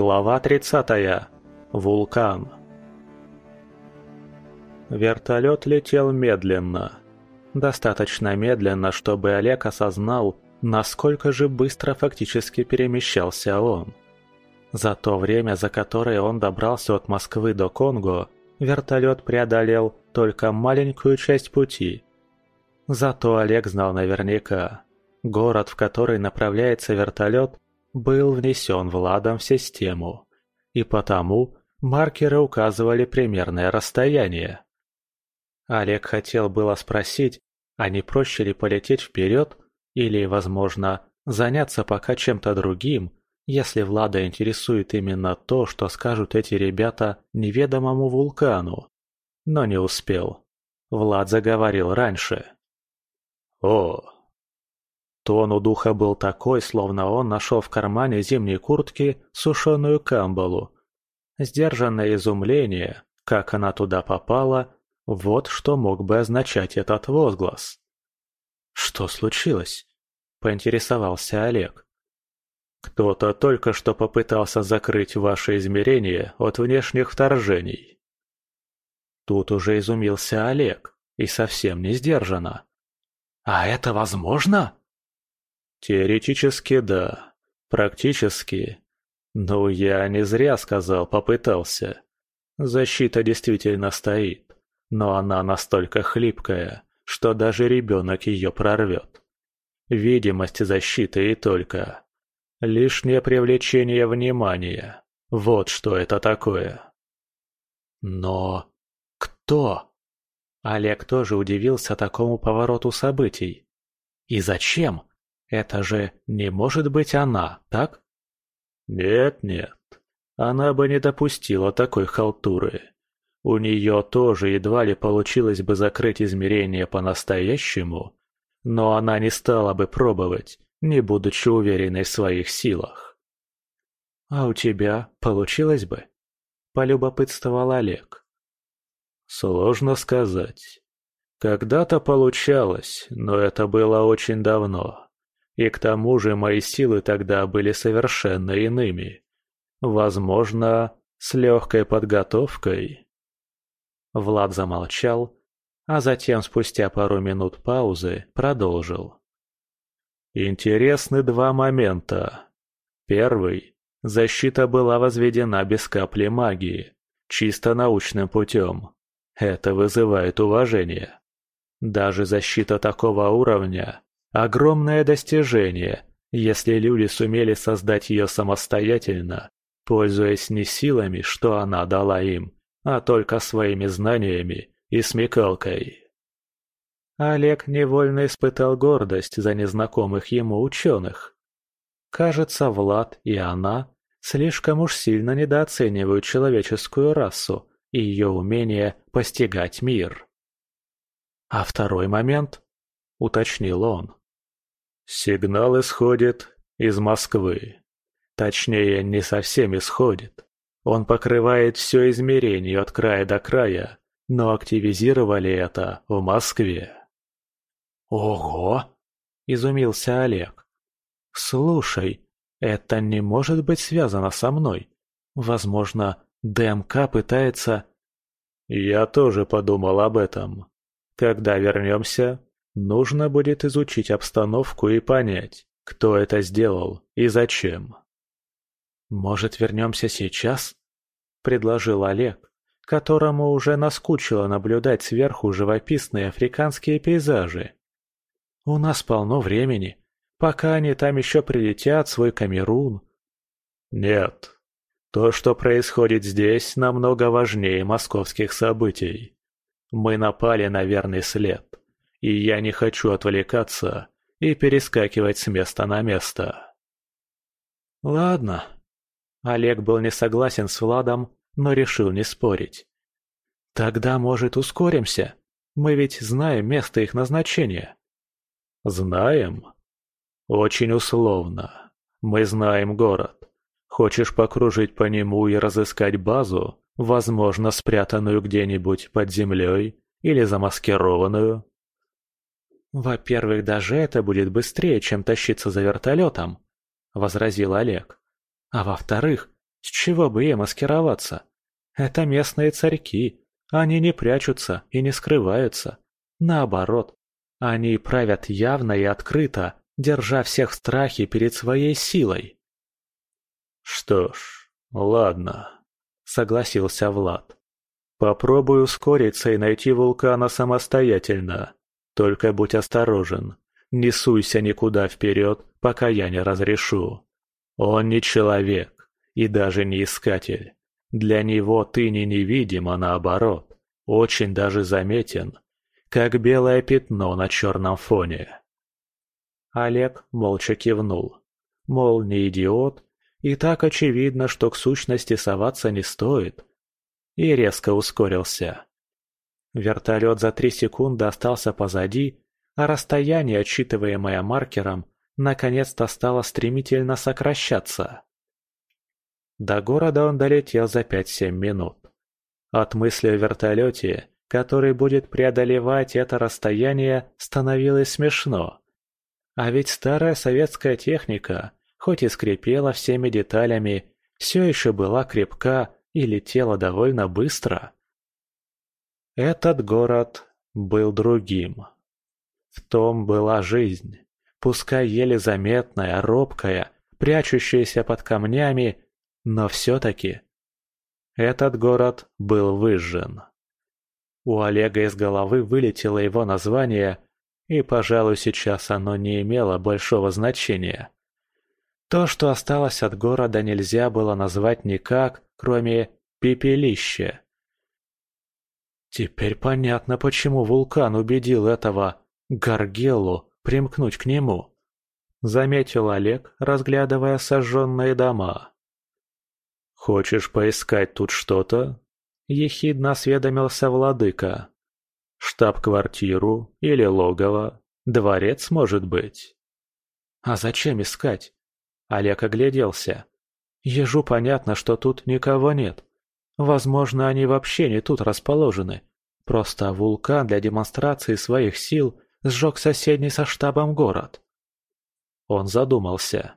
Глава 30. Вулкан. Вертолет летел медленно. Достаточно медленно, чтобы Олег осознал, насколько же быстро фактически перемещался он. За то время, за которое он добрался от Москвы до Конго, вертолет преодолел только маленькую часть пути. Зато Олег знал наверняка, город, в который направляется вертолет, был внесен Владом в систему, и потому маркеры указывали примерное расстояние. Олег хотел было спросить, а не проще ли полететь вперед или, возможно, заняться пока чем-то другим, если Влада интересует именно то, что скажут эти ребята неведомому вулкану. Но не успел. Влад заговорил раньше. «О, Тон у духа был такой, словно он нашел в кармане зимней куртки сушеную камбалу. Сдержанное изумление, как она туда попала, вот что мог бы означать этот возглас. «Что случилось?» – поинтересовался Олег. «Кто-то только что попытался закрыть ваше измерение от внешних вторжений». Тут уже изумился Олег, и совсем не сдержанно. «А это возможно?» Теоретически да. Практически. Ну, я не зря сказал «попытался». Защита действительно стоит, но она настолько хлипкая, что даже ребенок ее прорвет. Видимость защиты и только. Лишнее привлечение внимания. Вот что это такое. Но кто? Олег тоже удивился такому повороту событий. И зачем? Это же не может быть она, так? Нет-нет, она бы не допустила такой халтуры. У нее тоже едва ли получилось бы закрыть измерение по-настоящему, но она не стала бы пробовать, не будучи уверенной в своих силах. «А у тебя получилось бы?» – полюбопытствовал Олег. «Сложно сказать. Когда-то получалось, но это было очень давно. И к тому же мои силы тогда были совершенно иными. Возможно, с легкой подготовкой. Влад замолчал, а затем спустя пару минут паузы продолжил. Интересны два момента. Первый. Защита была возведена без капли магии, чисто научным путем. Это вызывает уважение. Даже защита такого уровня Огромное достижение, если люди сумели создать ее самостоятельно, пользуясь не силами, что она дала им, а только своими знаниями и смекалкой. Олег невольно испытал гордость за незнакомых ему ученых. Кажется, Влад и она слишком уж сильно недооценивают человеческую расу и ее умение постигать мир. А второй момент, уточнил он. Сигнал исходит из Москвы. Точнее, не совсем исходит. Он покрывает все измерение от края до края, но активизировали это в Москве. «Ого!» – изумился Олег. «Слушай, это не может быть связано со мной. Возможно, ДМК пытается...» «Я тоже подумал об этом. Когда вернемся, Нужно будет изучить обстановку и понять, кто это сделал и зачем. «Может, вернемся сейчас?» – предложил Олег, которому уже наскучило наблюдать сверху живописные африканские пейзажи. «У нас полно времени, пока они там еще прилетят свой Камерун». «Нет, то, что происходит здесь, намного важнее московских событий. Мы напали на верный след и я не хочу отвлекаться и перескакивать с места на место. Ладно. Олег был не согласен с Владом, но решил не спорить. Тогда, может, ускоримся? Мы ведь знаем место их назначения. Знаем? Очень условно. Мы знаем город. Хочешь покружить по нему и разыскать базу, возможно, спрятанную где-нибудь под землей или замаскированную? «Во-первых, даже это будет быстрее, чем тащиться за вертолетом», — возразил Олег. «А во-вторых, С чего бы ей маскироваться? Это местные царьки. Они не прячутся и не скрываются. Наоборот, они правят явно и открыто, держа всех в страхе перед своей силой. «Что ж, ладно», — согласился Влад. «Попробую ускориться и найти вулкана самостоятельно. Только будь осторожен, не суйся никуда вперед, пока я не разрешу. Он не человек и даже не искатель. Для него ты не невидим, а наоборот, очень даже заметен, как белое пятно на черном фоне. Олег молча кивнул. Мол, не идиот, и так очевидно, что к сущности соваться не стоит. И резко ускорился. Вертолет за три секунды остался позади, а расстояние, отсчитываемое маркером, наконец-то стало стремительно сокращаться. До города он долетел за 5-7 минут. От мысли о вертолете, который будет преодолевать это расстояние, становилось смешно. А ведь старая советская техника, хоть и скрипела всеми деталями, все еще была крепка и летела довольно быстро. Этот город был другим. В том была жизнь, пускай еле заметная, робкая, прячущаяся под камнями, но все-таки. Этот город был выжжен. У Олега из головы вылетело его название, и, пожалуй, сейчас оно не имело большого значения. То, что осталось от города, нельзя было назвать никак, кроме «пепелище». Теперь понятно, почему вулкан убедил этого Гаргелу примкнуть к нему. Заметил Олег, разглядывая сожженные дома. «Хочешь поискать тут что-то?» – ехидно осведомился владыка. Штаб-квартиру или логово? Дворец, может быть? А зачем искать? Олег огляделся. Ежу понятно, что тут никого нет. Возможно, они вообще не тут расположены. Просто вулкан для демонстрации своих сил сжег соседний со штабом город. Он задумался.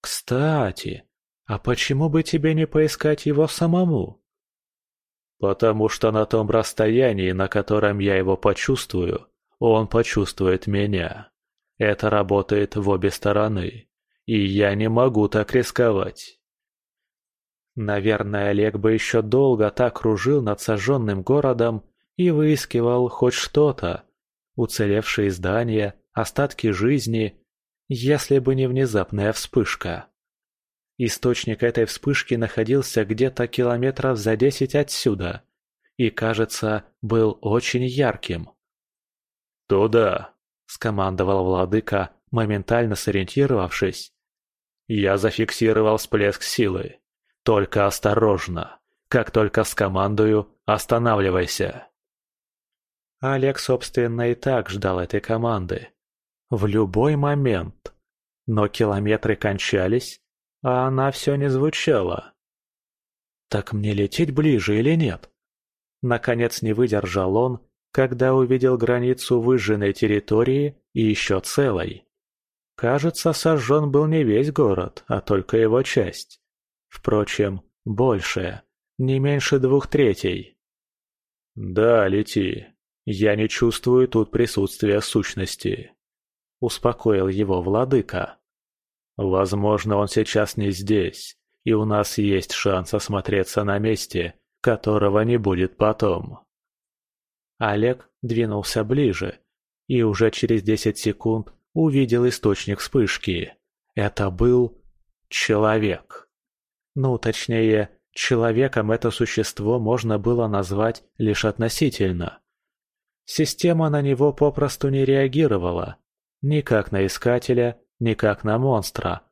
«Кстати, а почему бы тебе не поискать его самому?» Потому что на том расстоянии, на котором я его почувствую, он почувствует меня. Это работает в обе стороны, и я не могу так рисковать. Наверное, Олег бы еще долго так кружил над сожженным городом и выискивал хоть что-то, уцелевшие здания, остатки жизни, если бы не внезапная вспышка. Источник этой вспышки находился где-то километров за десять отсюда и, кажется, был очень ярким. «Туда!» – скомандовал владыка, моментально сориентировавшись. «Я зафиксировал всплеск силы. Только осторожно. Как только скомандую, останавливайся!» Олег, собственно, и так ждал этой команды. В любой момент. Но километры кончались, а она все не звучала. «Так мне лететь ближе или нет?» Наконец не выдержал он, когда увидел границу выжженной территории и еще целой. Кажется, сожжен был не весь город, а только его часть. Впрочем, большая, не меньше двух третей. «Да, лети. Я не чувствую тут присутствия сущности», — успокоил его владыка. Возможно, он сейчас не здесь, и у нас есть шанс осмотреться на месте, которого не будет потом. Олег двинулся ближе и уже через десять секунд увидел источник вспышки. Это был человек. Ну, точнее, человеком это существо можно было назвать лишь относительно. Система на него попросту не реагировала. Ни как на искателя, не как на монстра.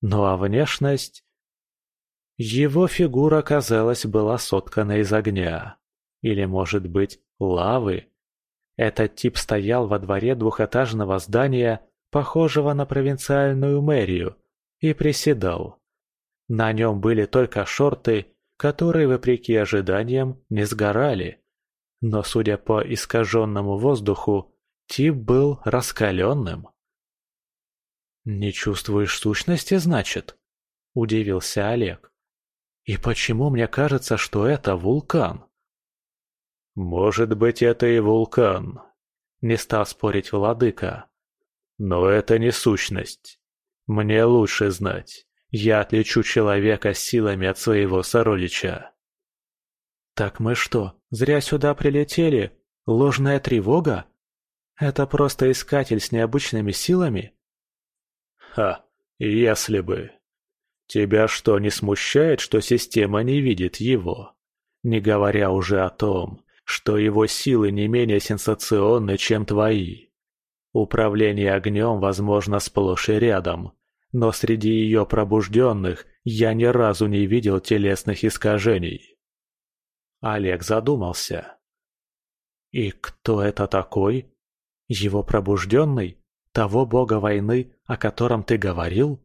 Ну а внешность... Его фигура, казалось, была соткана из огня. Или, может быть, лавы. Этот тип стоял во дворе двухэтажного здания, похожего на провинциальную мэрию, и приседал. На нем были только шорты, которые, вопреки ожиданиям, не сгорали. Но, судя по искаженному воздуху, тип был раскаленным. «Не чувствуешь сущности, значит?» – удивился Олег. И почему мне кажется, что это вулкан? Может быть, это и вулкан, не стал спорить владыка. Но это не сущность. Мне лучше знать. Я отличу человека силами от своего сородича. Так мы что, зря сюда прилетели? Ложная тревога? Это просто искатель с необычными силами? Ха, если бы. Тебя что, не смущает, что система не видит его? Не говоря уже о том, что его силы не менее сенсационны, чем твои. Управление огнем возможно сплошь и рядом, но среди ее пробужденных я ни разу не видел телесных искажений. Олег задумался. И кто это такой? Его пробужденный? Того бога войны, о котором ты говорил?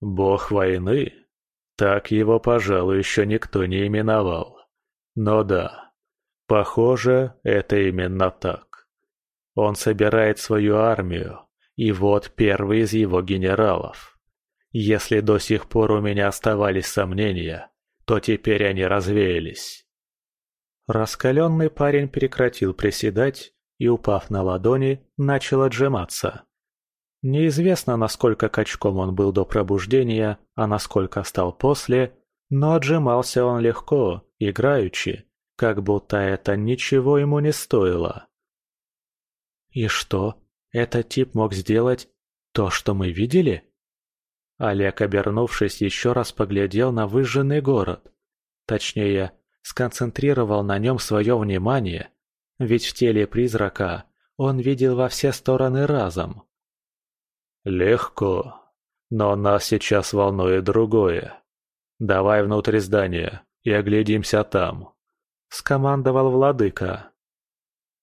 Бог войны? Так его, пожалуй, еще никто не именовал. Но да, похоже, это именно так. Он собирает свою армию, и вот первый из его генералов. Если до сих пор у меня оставались сомнения, то теперь они развеялись. Раскаленный парень прекратил приседать и, упав на ладони, начал отжиматься. Неизвестно, насколько качком он был до пробуждения, а насколько стал после, но отжимался он легко, играючи, как будто это ничего ему не стоило. «И что, этот тип мог сделать то, что мы видели?» Олег, обернувшись, еще раз поглядел на выжженный город. Точнее, сконцентрировал на нем свое внимание, ведь в теле призрака он видел во все стороны разом. «Легко. Но нас сейчас волнует другое. Давай внутрь здания и оглядимся там», — скомандовал владыка.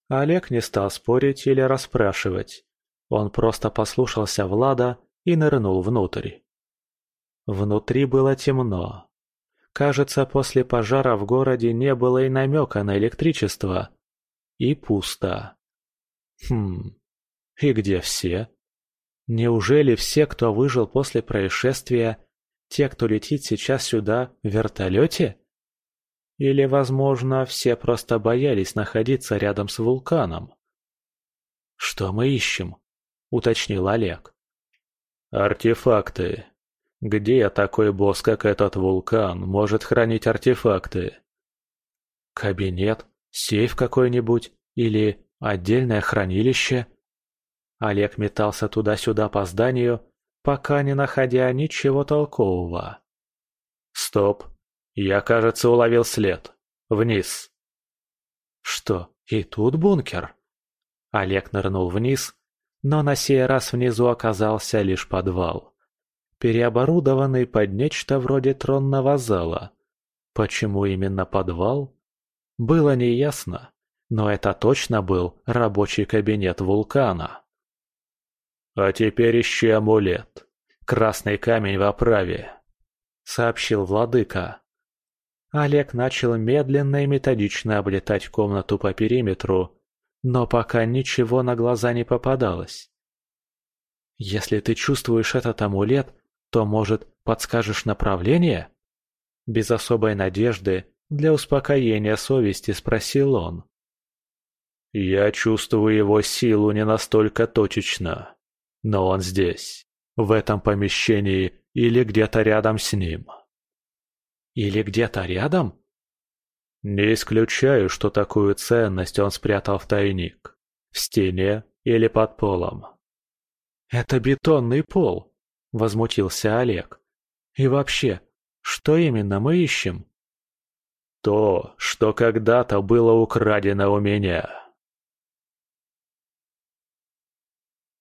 Олег не стал спорить или расспрашивать. Он просто послушался Влада и нырнул внутрь. Внутри было темно. Кажется, после пожара в городе не было и намека на электричество. И пусто. Хм, и где все? Неужели все, кто выжил после происшествия, те, кто летит сейчас сюда в вертолете? Или, возможно, все просто боялись находиться рядом с вулканом? «Что мы ищем?» — уточнил Олег. «Артефакты. Где такой босс, как этот вулкан, может хранить артефакты?» «Кабинет? Сейф какой-нибудь? Или отдельное хранилище?» Олег метался туда-сюда по зданию, пока не находя ничего толкового. «Стоп! Я, кажется, уловил след. Вниз!» «Что, и тут бункер?» Олег нырнул вниз, но на сей раз внизу оказался лишь подвал. Переоборудованный под нечто вроде тронного зала. Почему именно подвал? Было неясно, но это точно был рабочий кабинет вулкана. «А теперь ищи амулет. Красный камень в оправе», — сообщил владыка. Олег начал медленно и методично облетать комнату по периметру, но пока ничего на глаза не попадалось. «Если ты чувствуешь этот амулет, то, может, подскажешь направление?» Без особой надежды, для успокоения совести спросил он. «Я чувствую его силу не настолько точечно», но он здесь, в этом помещении или где-то рядом с ним. Или где-то рядом? Не исключаю, что такую ценность он спрятал в тайник. В стене или под полом. «Это бетонный пол», — возмутился Олег. «И вообще, что именно мы ищем?» «То, что когда-то было украдено у меня»,